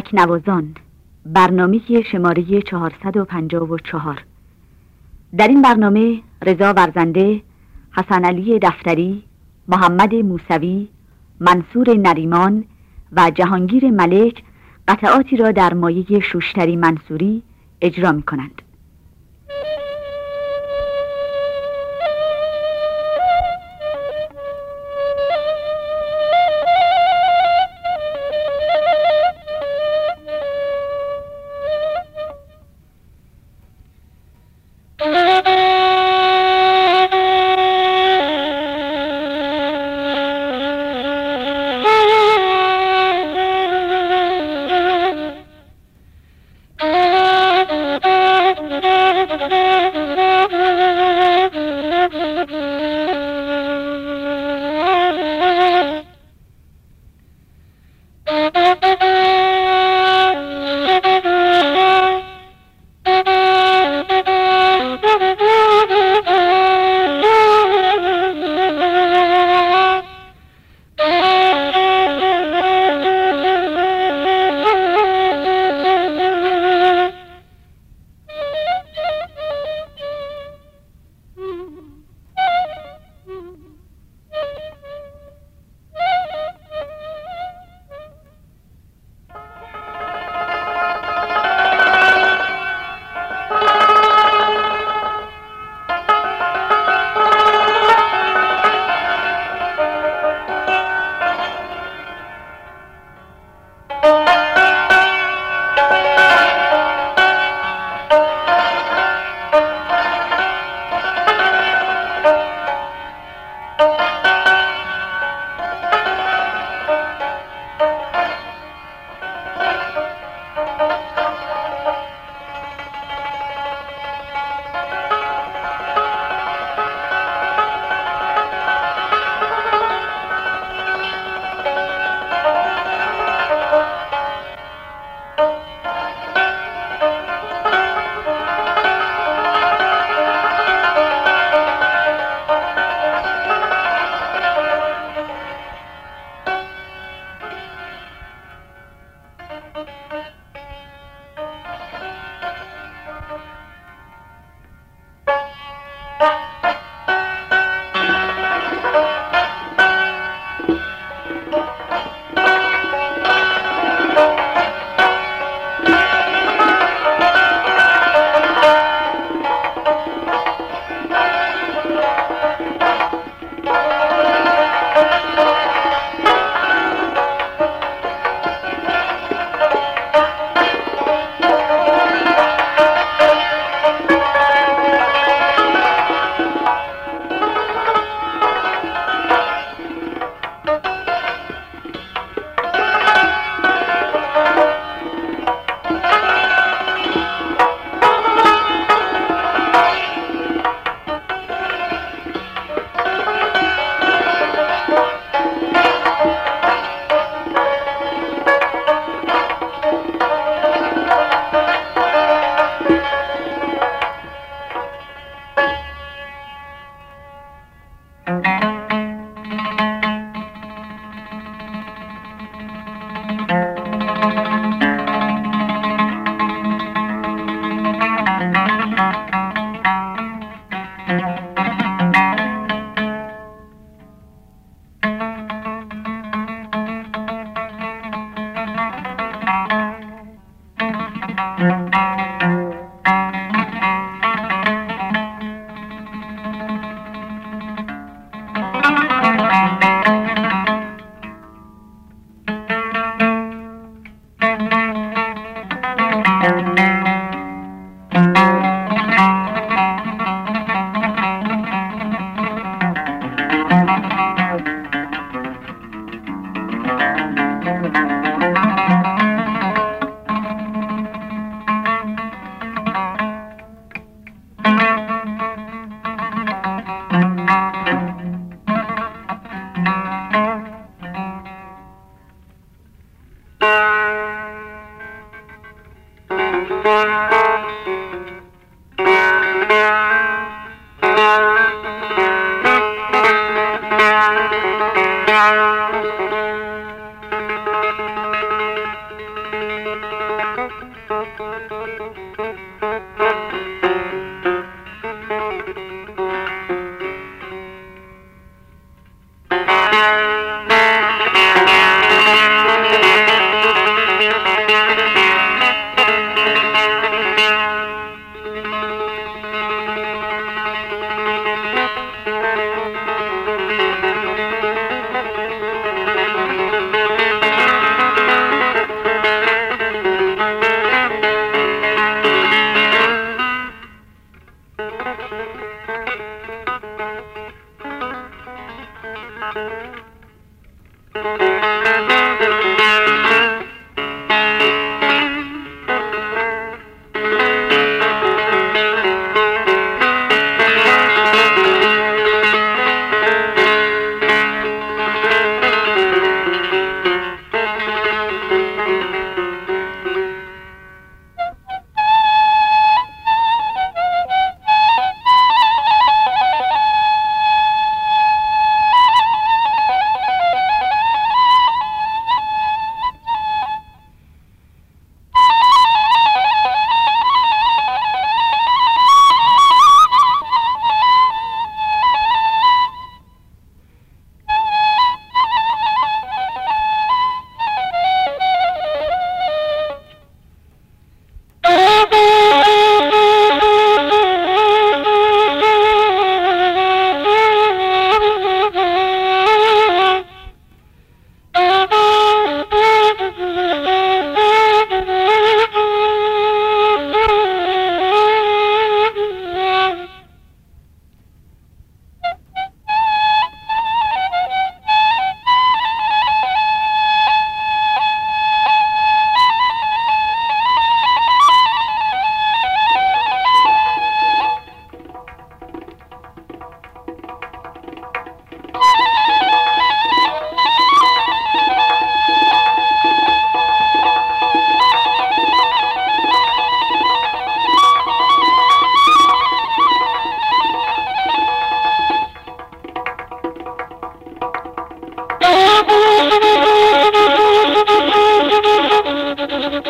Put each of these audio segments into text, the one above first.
تکنوازان برنامه شماره 454 در این برنامه رضا ورزنده حسن علی دفتری محمد موسوی منصور نریمان و جهانگیر ملک قطعاتی را در مایه شوشتری منصوری اجرا می کنند.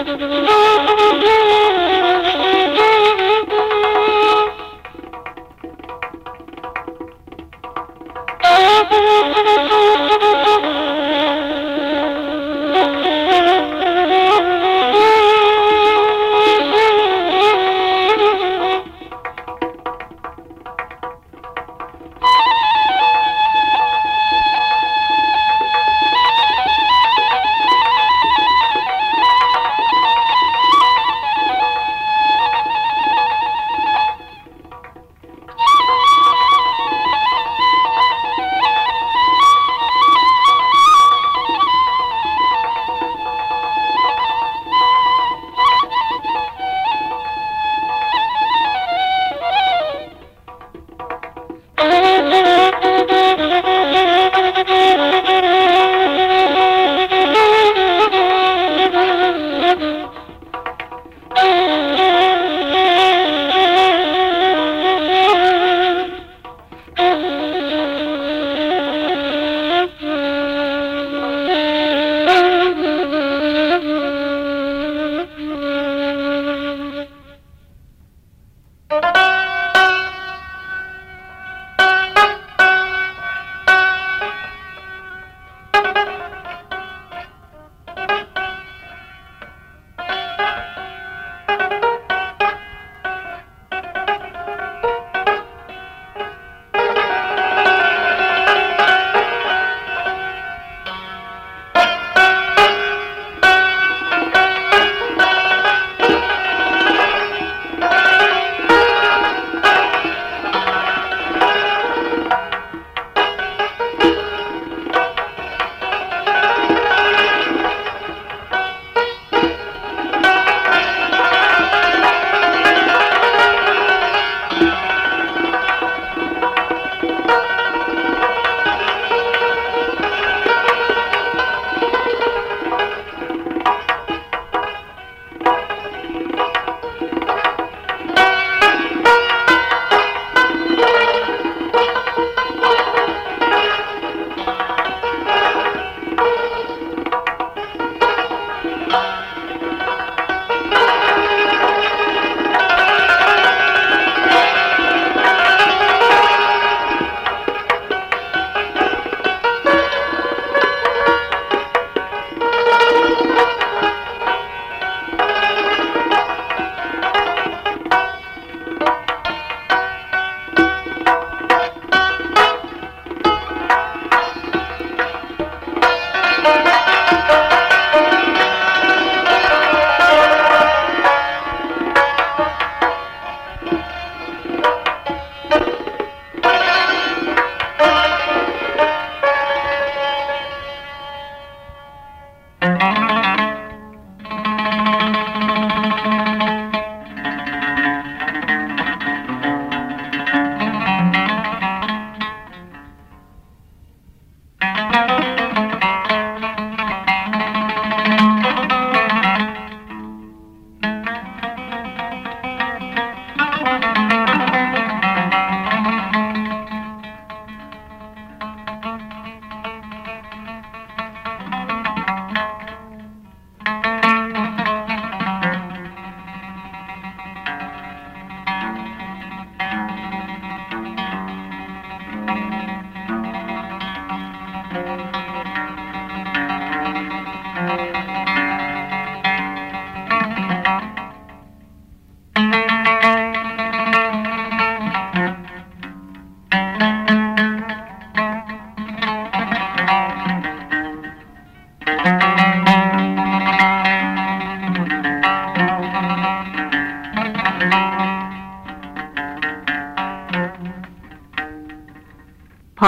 Thank you.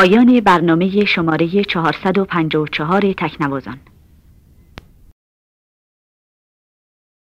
پایان برنامه شماره 454 تکنوازان.